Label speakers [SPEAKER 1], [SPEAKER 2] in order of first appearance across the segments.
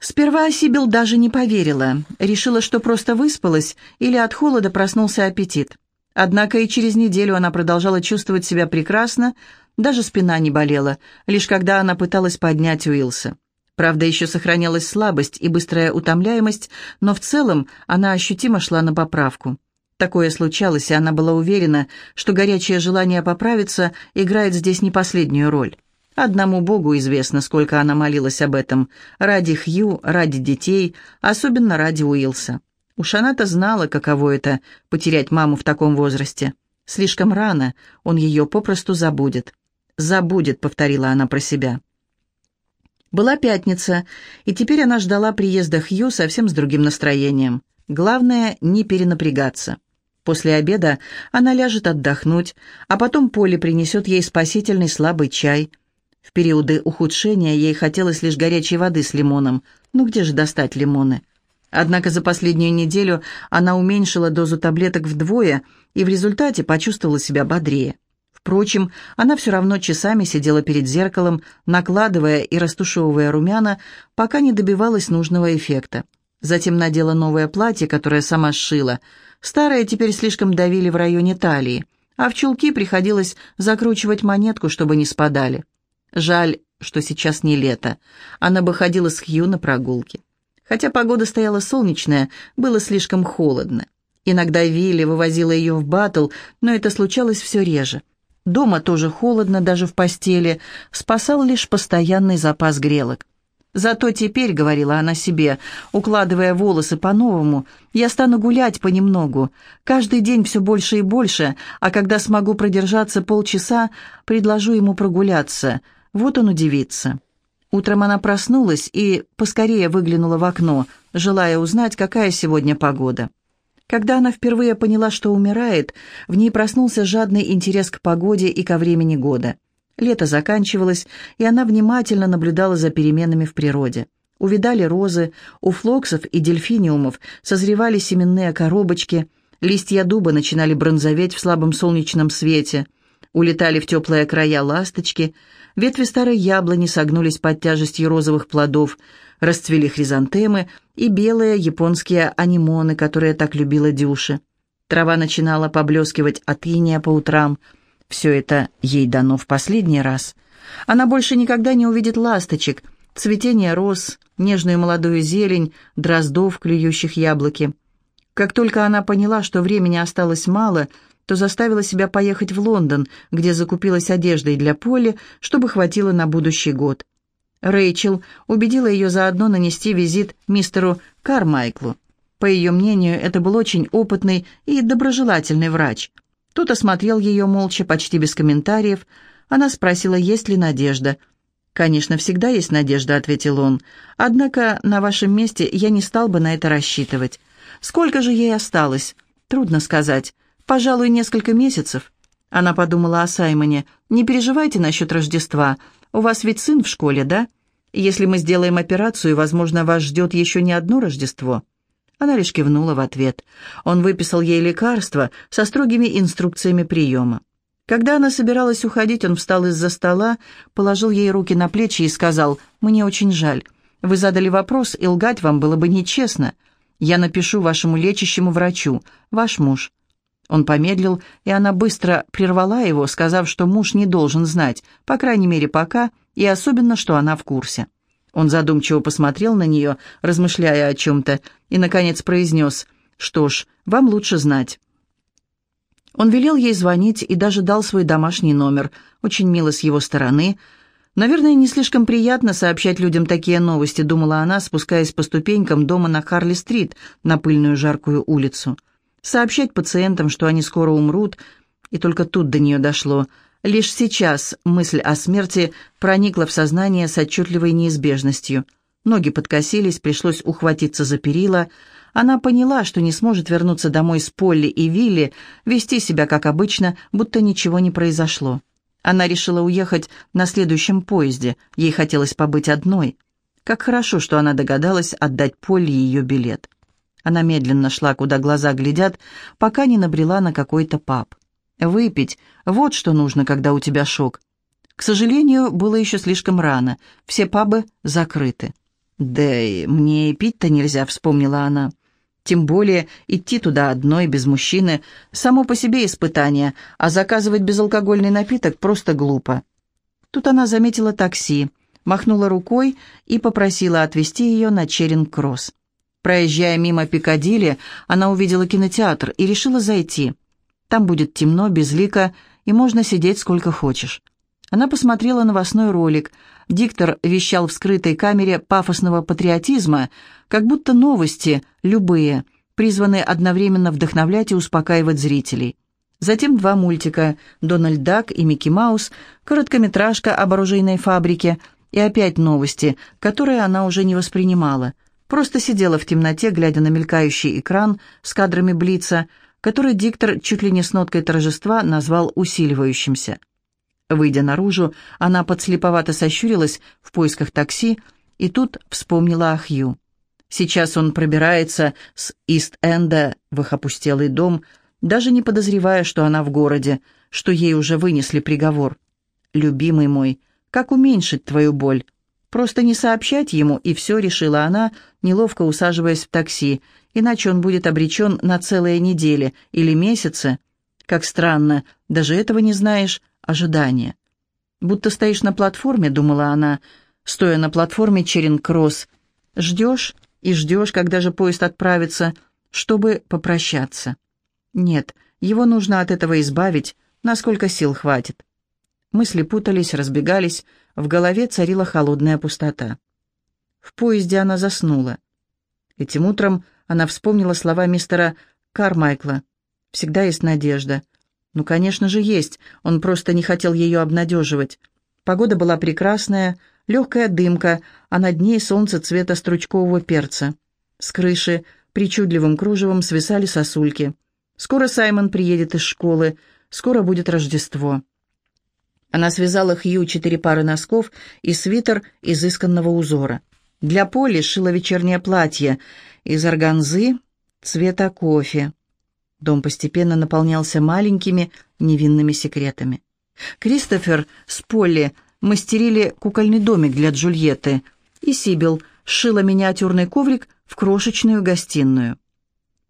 [SPEAKER 1] Сперва Сибил даже не поверила, решила, что просто выспалась или от холода проснулся аппетит. Однако и через неделю она продолжала чувствовать себя прекрасно, даже спина не болела, лишь когда она пыталась поднять Уилса. Правда, еще сохранялась слабость и быстрая утомляемость, но в целом она ощутимо шла на поправку. Такое случалось, и она была уверена, что горячее желание поправиться играет здесь не последнюю роль. Одному Богу известно, сколько она молилась об этом. Ради Хью, ради детей, особенно ради Уилса. Уж она-то знала, каково это — потерять маму в таком возрасте. Слишком рано, он ее попросту забудет. «Забудет», — повторила она про себя. Была пятница, и теперь она ждала приезда Хью совсем с другим настроением. Главное — не перенапрягаться. После обеда она ляжет отдохнуть, а потом Поле принесет ей спасительный слабый чай — в периоды ухудшения ей хотелось лишь горячей воды с лимоном. Ну где же достать лимоны? Однако за последнюю неделю она уменьшила дозу таблеток вдвое и в результате почувствовала себя бодрее. Впрочем, она все равно часами сидела перед зеркалом, накладывая и растушевывая румяна, пока не добивалась нужного эффекта. Затем надела новое платье, которое сама сшила. Старое теперь слишком давили в районе талии, а в чулки приходилось закручивать монетку, чтобы не спадали. Жаль, что сейчас не лето. Она бы ходила с Хью на прогулки. Хотя погода стояла солнечная, было слишком холодно. Иногда Вилли вывозила ее в батл, но это случалось все реже. Дома тоже холодно, даже в постели, спасал лишь постоянный запас грелок. Зато теперь, говорила она себе, укладывая волосы по-новому, я стану гулять понемногу, каждый день все больше и больше, а когда смогу продержаться полчаса, предложу ему прогуляться – вот он удивится. Утром она проснулась и поскорее выглянула в окно, желая узнать, какая сегодня погода. Когда она впервые поняла, что умирает, в ней проснулся жадный интерес к погоде и ко времени года. Лето заканчивалось, и она внимательно наблюдала за переменами в природе. Увидали розы, у флоксов и дельфиниумов созревали семенные коробочки, листья дуба начинали бронзоветь в слабом солнечном свете, улетали в теплые края ласточки – Ветви старой яблони согнулись под тяжестью розовых плодов, расцвели хризантемы и белые японские анимоны, которые так любила Дюша. Трава начинала поблескивать от иния по утрам. Все это ей дано в последний раз. Она больше никогда не увидит ласточек, цветение роз, нежную молодую зелень, дроздов, клюющих яблоки. Как только она поняла, что времени осталось мало — то заставила себя поехать в Лондон, где закупилась одеждой для Поли, чтобы хватило на будущий год. Рэйчел убедила ее заодно нанести визит мистеру Кармайклу. По ее мнению, это был очень опытный и доброжелательный врач. Тот осмотрел ее молча, почти без комментариев. Она спросила, есть ли надежда. «Конечно, всегда есть надежда», — ответил он. «Однако на вашем месте я не стал бы на это рассчитывать. Сколько же ей осталось? Трудно сказать. Пожалуй, несколько месяцев. Она подумала о Саймоне. «Не переживайте насчет Рождества. У вас ведь сын в школе, да? Если мы сделаем операцию, возможно, вас ждет еще не одно Рождество». Она лишь кивнула в ответ. Он выписал ей лекарства со строгими инструкциями приема. Когда она собиралась уходить, он встал из-за стола, положил ей руки на плечи и сказал, «Мне очень жаль. Вы задали вопрос, и лгать вам было бы нечестно. Я напишу вашему лечащему врачу, ваш муж. Он помедлил, и она быстро прервала его, сказав, что муж не должен знать, по крайней мере пока, и особенно, что она в курсе. Он задумчиво посмотрел на нее, размышляя о чем-то, и, наконец, произнес, «Что ж, вам лучше знать». Он велел ей звонить и даже дал свой домашний номер, очень мило с его стороны. «Наверное, не слишком приятно сообщать людям такие новости», думала она, спускаясь по ступенькам дома на Харли-стрит, на пыльную жаркую улицу сообщать пациентам, что они скоро умрут, и только тут до нее дошло. Лишь сейчас мысль о смерти проникла в сознание с отчетливой неизбежностью. Ноги подкосились, пришлось ухватиться за перила. Она поняла, что не сможет вернуться домой с Полли и Вилли, вести себя как обычно, будто ничего не произошло. Она решила уехать на следующем поезде, ей хотелось побыть одной. Как хорошо, что она догадалась отдать Полли ее билет. Она медленно шла, куда глаза глядят, пока не набрела на какой-то паб. Выпить — вот что нужно, когда у тебя шок. К сожалению, было еще слишком рано, все пабы закрыты. «Да и мне и пить-то нельзя», — вспомнила она. «Тем более идти туда одной, без мужчины, само по себе испытание, а заказывать безалкогольный напиток просто глупо». Тут она заметила такси, махнула рукой и попросила отвезти ее на Черинг-Кросс. Проезжая мимо Пикадилли, она увидела кинотеатр и решила зайти. Там будет темно, безлико, и можно сидеть сколько хочешь. Она посмотрела новостной ролик. Диктор вещал в скрытой камере пафосного патриотизма, как будто новости, любые, призваны одновременно вдохновлять и успокаивать зрителей. Затем два мультика «Дональд Дак» и «Микки Маус», короткометражка об оружейной фабрике и опять новости, которые она уже не воспринимала. Просто сидела в темноте, глядя на мелькающий экран с кадрами Блица, который диктор чуть ли не с ноткой торжества назвал усиливающимся. Выйдя наружу, она подслеповато сощурилась в поисках такси и тут вспомнила о Хью. Сейчас он пробирается с Ист-Энда в их опустелый дом, даже не подозревая, что она в городе, что ей уже вынесли приговор. «Любимый мой, как уменьшить твою боль?» Просто не сообщать ему, и все, решила она, неловко усаживаясь в такси, иначе он будет обречен на целые недели или месяцы. Как странно, даже этого не знаешь, ожидания. Будто стоишь на платформе, думала она, стоя на платформе Черинг-Кросс. Ждешь и ждешь, когда же поезд отправится, чтобы попрощаться. Нет, его нужно от этого избавить, насколько сил хватит. Мысли путались, разбегались, в голове царила холодная пустота. В поезде она заснула. Этим утром она вспомнила слова мистера Кармайкла. «Всегда есть надежда». Ну, конечно же, есть, он просто не хотел ее обнадеживать. Погода была прекрасная, легкая дымка, а над ней солнце цвета стручкового перца. С крыши причудливым кружевом свисали сосульки. Скоро Саймон приедет из школы, скоро будет Рождество. Она связала Хью четыре пары носков и свитер изысканного узора. Для Поли шила вечернее платье из органзы цвета кофе. Дом постепенно наполнялся маленькими невинными секретами. Кристофер с Полли мастерили кукольный домик для Джульетты, и Сибил сшила миниатюрный коврик в крошечную гостиную.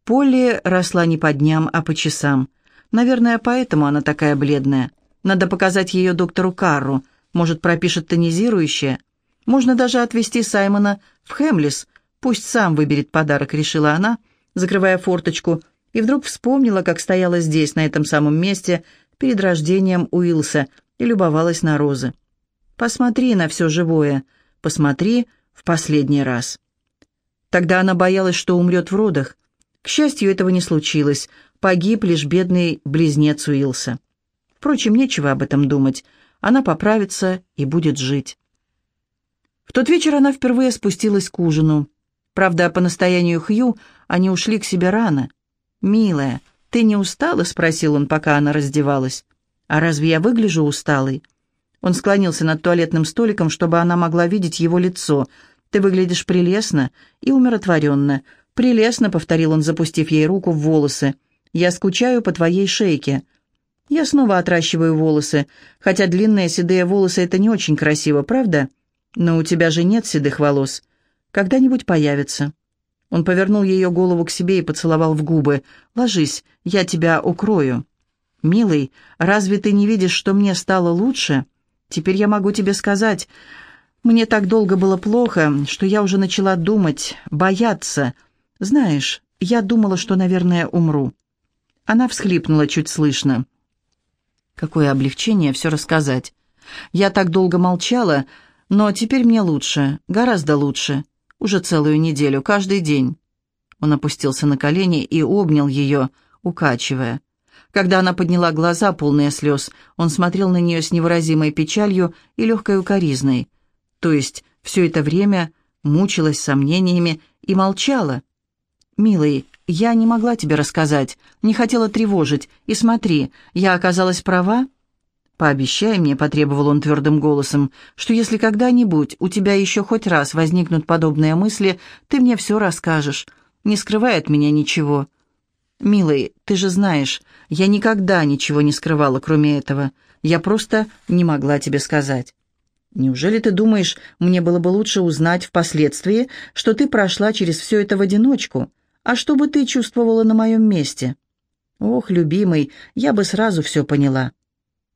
[SPEAKER 1] Полли росла не по дням, а по часам. Наверное, поэтому она такая бледная. Надо показать ее доктору Карру. Может, пропишет тонизирующее. Можно даже отвезти Саймона в Хемлис. Пусть сам выберет подарок, решила она, закрывая форточку, и вдруг вспомнила, как стояла здесь, на этом самом месте, перед рождением Уилса, и любовалась на розы. «Посмотри на все живое. Посмотри в последний раз». Тогда она боялась, что умрет в родах. К счастью, этого не случилось. Погиб лишь бедный близнец Уилса. Впрочем, нечего об этом думать. Она поправится и будет жить. В тот вечер она впервые спустилась к ужину. Правда, по настоянию Хью они ушли к себе рано. «Милая, ты не устала?» — спросил он, пока она раздевалась. «А разве я выгляжу усталой?» Он склонился над туалетным столиком, чтобы она могла видеть его лицо. «Ты выглядишь прелестно и умиротворенно». «Прелестно», — повторил он, запустив ей руку в волосы. «Я скучаю по твоей шейке». Я снова отращиваю волосы, хотя длинные седые волосы — это не очень красиво, правда? Но у тебя же нет седых волос. Когда-нибудь появится. Он повернул ее голову к себе и поцеловал в губы. «Ложись, я тебя укрою». «Милый, разве ты не видишь, что мне стало лучше? Теперь я могу тебе сказать. Мне так долго было плохо, что я уже начала думать, бояться. Знаешь, я думала, что, наверное, умру». Она всхлипнула чуть слышно. Какое облегчение все рассказать. Я так долго молчала, но теперь мне лучше, гораздо лучше. Уже целую неделю, каждый день. Он опустился на колени и обнял ее, укачивая. Когда она подняла глаза, полные слез, он смотрел на нее с невыразимой печалью и легкой укоризной. То есть все это время мучилась сомнениями и молчала. «Милый, я не могла тебе рассказать, не хотела тревожить. И смотри, я оказалась права?» «Пообещай мне», — потребовал он твердым голосом, «что если когда-нибудь у тебя еще хоть раз возникнут подобные мысли, ты мне все расскажешь. Не скрывай от меня ничего». «Милый, ты же знаешь, я никогда ничего не скрывала, кроме этого. Я просто не могла тебе сказать». Неужели ты думаешь, мне было бы лучше узнать впоследствии, что ты прошла через все это в одиночку? А что бы ты чувствовала на моем месте? Ох, любимый, я бы сразу все поняла.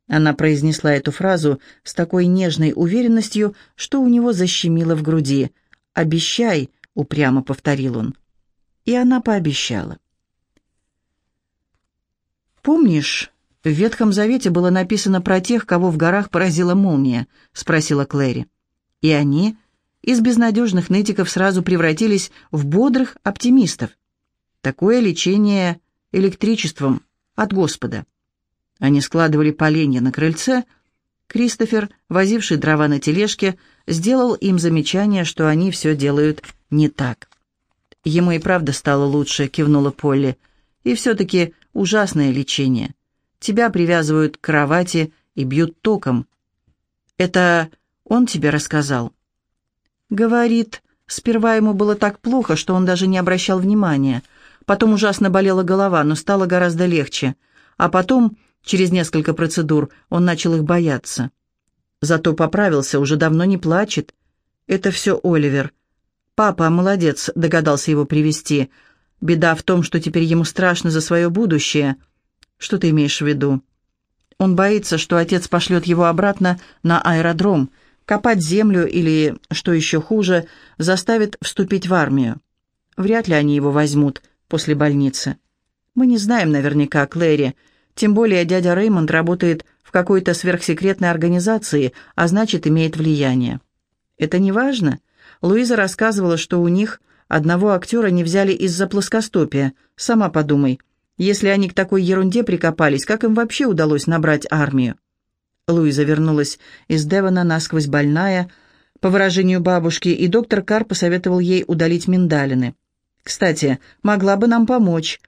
[SPEAKER 1] Она произнесла эту фразу с такой нежной уверенностью, что у него защемило в груди. «Обещай», — упрямо повторил он. И она пообещала. «Помнишь, в Ветхом Завете было написано про тех, кого в горах поразила молния?» — спросила Клэри. И они из безнадежных нытиков сразу превратились в бодрых оптимистов. Такое лечение электричеством от Господа. Они складывали поленья на крыльце. Кристофер, возивший дрова на тележке, сделал им замечание, что они все делают не так. «Ему и правда стало лучше», — кивнула Полли. «И все-таки ужасное лечение. Тебя привязывают к кровати и бьют током. Это он тебе рассказал?» «Говорит, сперва ему было так плохо, что он даже не обращал внимания. Потом ужасно болела голова, но стало гораздо легче. А потом Через несколько процедур он начал их бояться. Зато поправился, уже давно не плачет. Это все Оливер. Папа, молодец, догадался его привести. Беда в том, что теперь ему страшно за свое будущее. Что ты имеешь в виду? Он боится, что отец пошлет его обратно на аэродром, копать землю или, что еще хуже, заставит вступить в армию. Вряд ли они его возьмут после больницы. Мы не знаем наверняка, Клэри, тем более дядя Реймонд работает в какой-то сверхсекретной организации, а значит, имеет влияние. Это не важно. Луиза рассказывала, что у них одного актера не взяли из-за плоскостопия. Сама подумай, если они к такой ерунде прикопались, как им вообще удалось набрать армию? Луиза вернулась из Девона насквозь больная, по выражению бабушки, и доктор Кар посоветовал ей удалить миндалины. «Кстати, могла бы нам помочь»,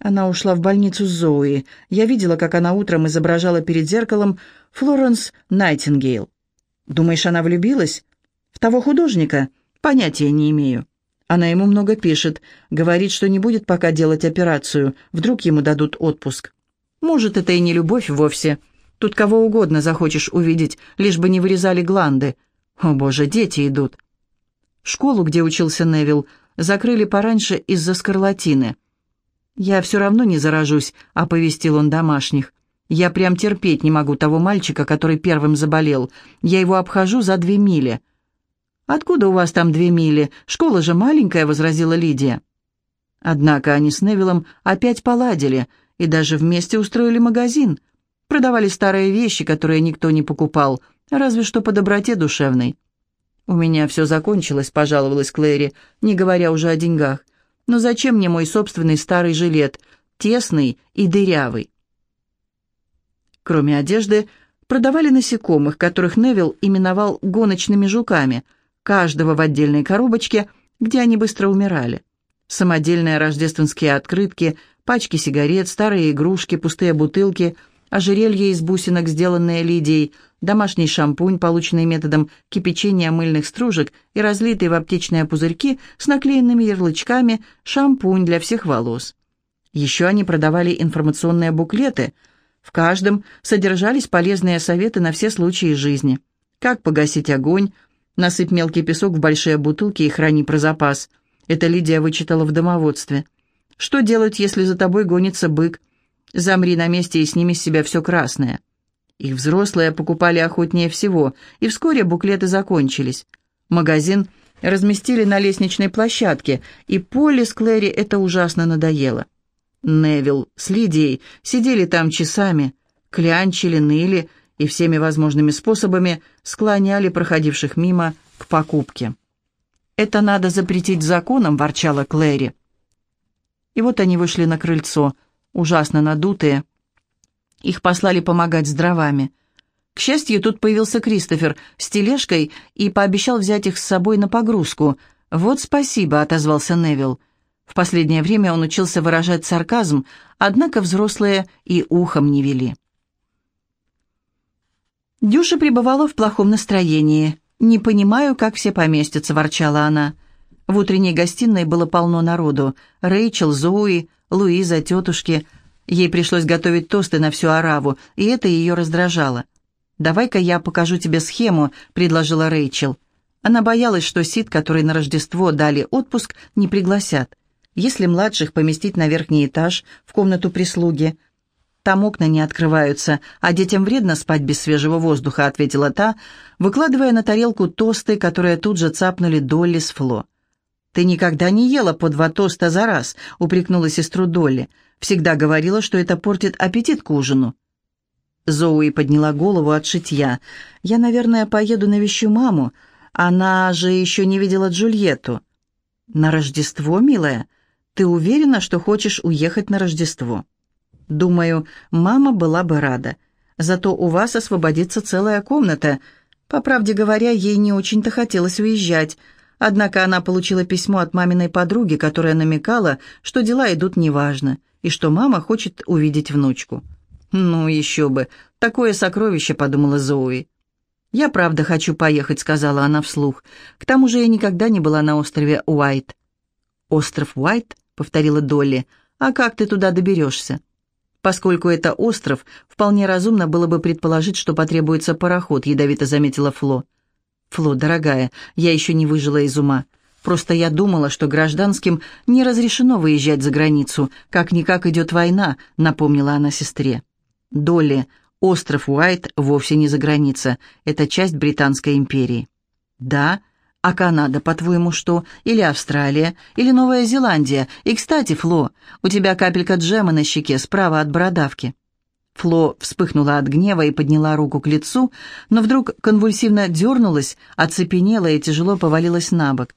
[SPEAKER 1] она ушла в больницу с Зоуи. Я видела, как она утром изображала перед зеркалом Флоренс Найтингейл. Думаешь, она влюбилась? В того художника? Понятия не имею. Она ему много пишет, говорит, что не будет пока делать операцию, вдруг ему дадут отпуск. Может, это и не любовь вовсе. Тут кого угодно захочешь увидеть, лишь бы не вырезали гланды. О боже, дети идут. Школу, где учился Невил, закрыли пораньше из-за скарлатины – «Я все равно не заражусь», — оповестил он домашних. «Я прям терпеть не могу того мальчика, который первым заболел. Я его обхожу за две мили». «Откуда у вас там две мили? Школа же маленькая», — возразила Лидия. Однако они с Невилом опять поладили и даже вместе устроили магазин. Продавали старые вещи, которые никто не покупал, разве что по доброте душевной. «У меня все закончилось», — пожаловалась Клэри, не говоря уже о деньгах. Но зачем мне мой собственный старый жилет, тесный и дырявый? Кроме одежды, продавали насекомых, которых Невил именовал гоночными жуками, каждого в отдельной коробочке, где они быстро умирали. Самодельные рождественские открытки, пачки сигарет, старые игрушки, пустые бутылки, ожерелье из бусинок, сделанное Лидией, домашний шампунь, полученный методом кипячения мыльных стружек и разлитый в аптечные пузырьки с наклеенными ярлычками «шампунь для всех волос». Еще они продавали информационные буклеты. В каждом содержались полезные советы на все случаи жизни. Как погасить огонь, насыпь мелкий песок в большие бутылки и храни про запас. Это Лидия вычитала в домоводстве. Что делать, если за тобой гонится бык? Замри на месте и сними с себя все красное. Их взрослые покупали охотнее всего, и вскоре буклеты закончились. Магазин разместили на лестничной площадке, и Полли с Клэри это ужасно надоело. Невил с Лидией сидели там часами, клянчили, ныли и всеми возможными способами склоняли проходивших мимо к покупке. «Это надо запретить законом», — ворчала Клэри. И вот они вышли на крыльцо, ужасно надутые, их послали помогать с дровами. К счастью, тут появился Кристофер с тележкой и пообещал взять их с собой на погрузку. «Вот спасибо», — отозвался Невил. В последнее время он учился выражать сарказм, однако взрослые и ухом не вели. Дюша пребывала в плохом настроении. «Не понимаю, как все поместятся», — ворчала она. В утренней гостиной было полно народу. Рэйчел, Зои, Луиза, тетушки — Ей пришлось готовить тосты на всю ораву, и это ее раздражало. «Давай-ка я покажу тебе схему», — предложила Рэйчел. Она боялась, что Сид, который на Рождество дали отпуск, не пригласят. Если младших поместить на верхний этаж, в комнату прислуги. Там окна не открываются, а детям вредно спать без свежего воздуха, ответила та, выкладывая на тарелку тосты, которые тут же цапнули Долли с Фло. «Ты никогда не ела по два тоста за раз», — упрекнула сестру Долли. «Всегда говорила, что это портит аппетит к ужину». Зоуи подняла голову от шитья. «Я, наверное, поеду навещу маму. Она же еще не видела Джульетту». «На Рождество, милая? Ты уверена, что хочешь уехать на Рождество?» «Думаю, мама была бы рада. Зато у вас освободится целая комната. По правде говоря, ей не очень-то хотелось уезжать». Однако она получила письмо от маминой подруги, которая намекала, что дела идут неважно, и что мама хочет увидеть внучку. «Ну, еще бы! Такое сокровище!» — подумала Зоуи. «Я правда хочу поехать», — сказала она вслух. «К тому же я никогда не была на острове Уайт». «Остров Уайт?» — повторила Долли. «А как ты туда доберешься?» «Поскольку это остров, вполне разумно было бы предположить, что потребуется пароход», — ядовито заметила Фло. «Фло, дорогая, я еще не выжила из ума. Просто я думала, что гражданским не разрешено выезжать за границу. Как-никак идет война», — напомнила она сестре. Долли, остров Уайт вовсе не за граница, это часть Британской империи. Да? А Канада, по-твоему, что? Или Австралия? Или Новая Зеландия? И, кстати, Фло, у тебя капелька джема на щеке справа от бородавки. Фло вспыхнула от гнева и подняла руку к лицу, но вдруг конвульсивно дернулась, оцепенела и тяжело повалилась на бок.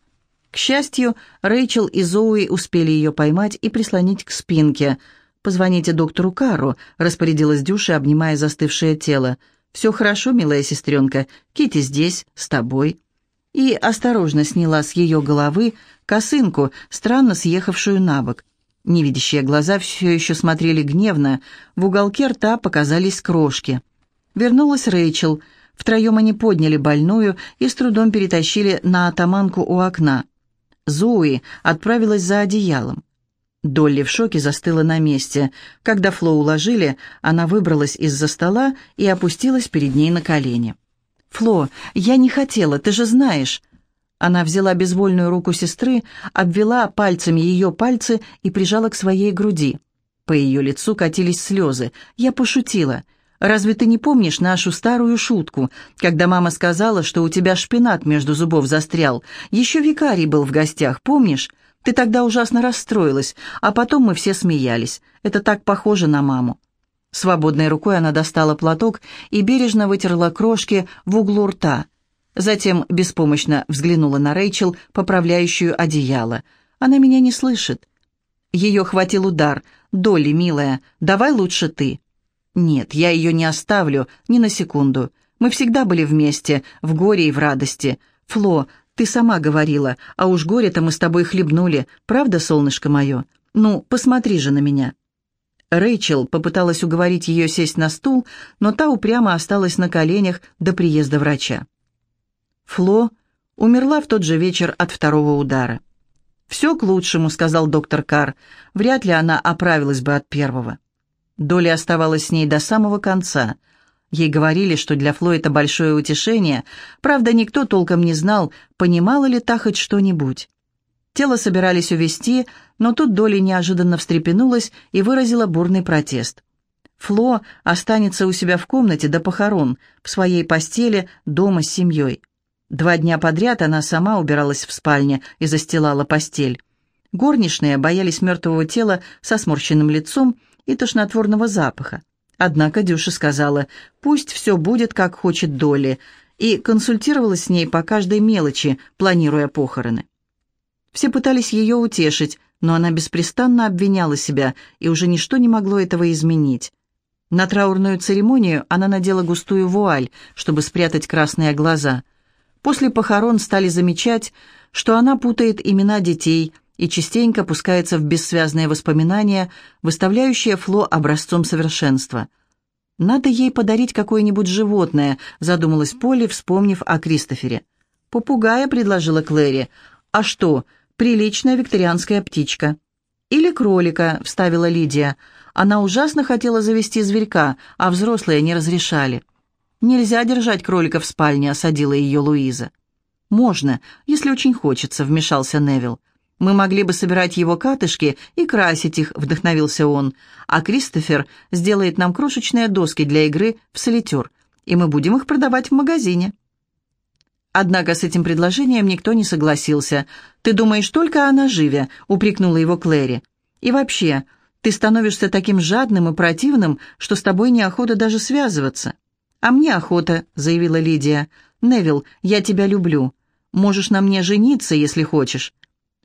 [SPEAKER 1] К счастью, Рэйчел и Зоуи успели ее поймать и прислонить к спинке – «Позвоните доктору Кару», — распорядилась Дюша, обнимая застывшее тело. «Все хорошо, милая сестренка. Кити здесь, с тобой». И осторожно сняла с ее головы косынку, странно съехавшую на бок. Невидящие глаза все еще смотрели гневно, в уголке рта показались крошки. Вернулась Рэйчел. Втроем они подняли больную и с трудом перетащили на атаманку у окна. Зои отправилась за одеялом. Долли в шоке застыла на месте. Когда Фло уложили, она выбралась из-за стола и опустилась перед ней на колени. «Фло, я не хотела, ты же знаешь». Она взяла безвольную руку сестры, обвела пальцами ее пальцы и прижала к своей груди. По ее лицу катились слезы. «Я пошутила. Разве ты не помнишь нашу старую шутку, когда мама сказала, что у тебя шпинат между зубов застрял? Еще викарий был в гостях, помнишь? Ты тогда ужасно расстроилась, а потом мы все смеялись. Это так похоже на маму». Свободной рукой она достала платок и бережно вытерла крошки в углу рта. Затем беспомощно взглянула на Рэйчел, поправляющую одеяло. «Она меня не слышит». Ее хватил удар. «Долли, милая, давай лучше ты». «Нет, я ее не оставлю, ни на секунду. Мы всегда были вместе, в горе и в радости. Фло, ты сама говорила, а уж горе-то мы с тобой хлебнули, правда, солнышко мое? Ну, посмотри же на меня». Рэйчел попыталась уговорить ее сесть на стул, но та упрямо осталась на коленях до приезда врача. Фло умерла в тот же вечер от второго удара. «Все к лучшему», — сказал доктор Карр. «Вряд ли она оправилась бы от первого». Доля оставалась с ней до самого конца — Ей говорили, что для Фло это большое утешение, правда, никто толком не знал, понимала ли та хоть что-нибудь. Тело собирались увезти, но тут Доли неожиданно встрепенулась и выразила бурный протест. Фло останется у себя в комнате до похорон, в своей постели, дома с семьей. Два дня подряд она сама убиралась в спальне и застилала постель. Горничные боялись мертвого тела со сморщенным лицом и тошнотворного запаха. Однако Дюша сказала, пусть все будет, как хочет Долли, и консультировалась с ней по каждой мелочи, планируя похороны. Все пытались ее утешить, но она беспрестанно обвиняла себя, и уже ничто не могло этого изменить. На траурную церемонию она надела густую вуаль, чтобы спрятать красные глаза. После похорон стали замечать, что она путает имена детей и частенько пускается в бессвязные воспоминания, выставляющие Фло образцом совершенства. «Надо ей подарить какое-нибудь животное», — задумалась Полли, вспомнив о Кристофере. «Попугая», — предложила Клэри. «А что, приличная викторианская птичка». «Или кролика», — вставила Лидия. Она ужасно хотела завести зверька, а взрослые не разрешали. «Нельзя держать кролика в спальне», — осадила ее Луиза. «Можно, если очень хочется», — вмешался Невил. «Мы могли бы собирать его катышки и красить их», — вдохновился он. «А Кристофер сделает нам крошечные доски для игры в солитер, и мы будем их продавать в магазине». Однако с этим предложением никто не согласился. «Ты думаешь только о наживе», — упрекнула его Клэри. «И вообще, ты становишься таким жадным и противным, что с тобой неохота даже связываться». «А мне охота», — заявила Лидия. «Невил, я тебя люблю. Можешь на мне жениться, если хочешь».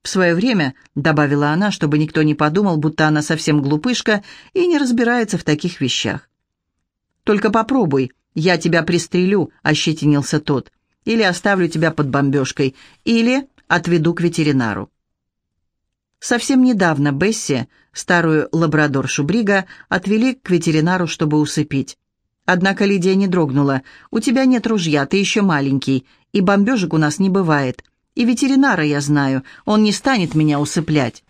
[SPEAKER 1] В свое время, добавила она, чтобы никто не подумал, будто она совсем глупышка и не разбирается в таких вещах. «Только попробуй, я тебя пристрелю», — ощетинился тот или оставлю тебя под бомбежкой, или отведу к ветеринару». Совсем недавно Бесси, старую лабрадоршу Брига, отвели к ветеринару, чтобы усыпить. Однако Лидия не дрогнула. «У тебя нет ружья, ты еще маленький, и бомбежек у нас не бывает. И ветеринара я знаю, он не станет меня усыплять».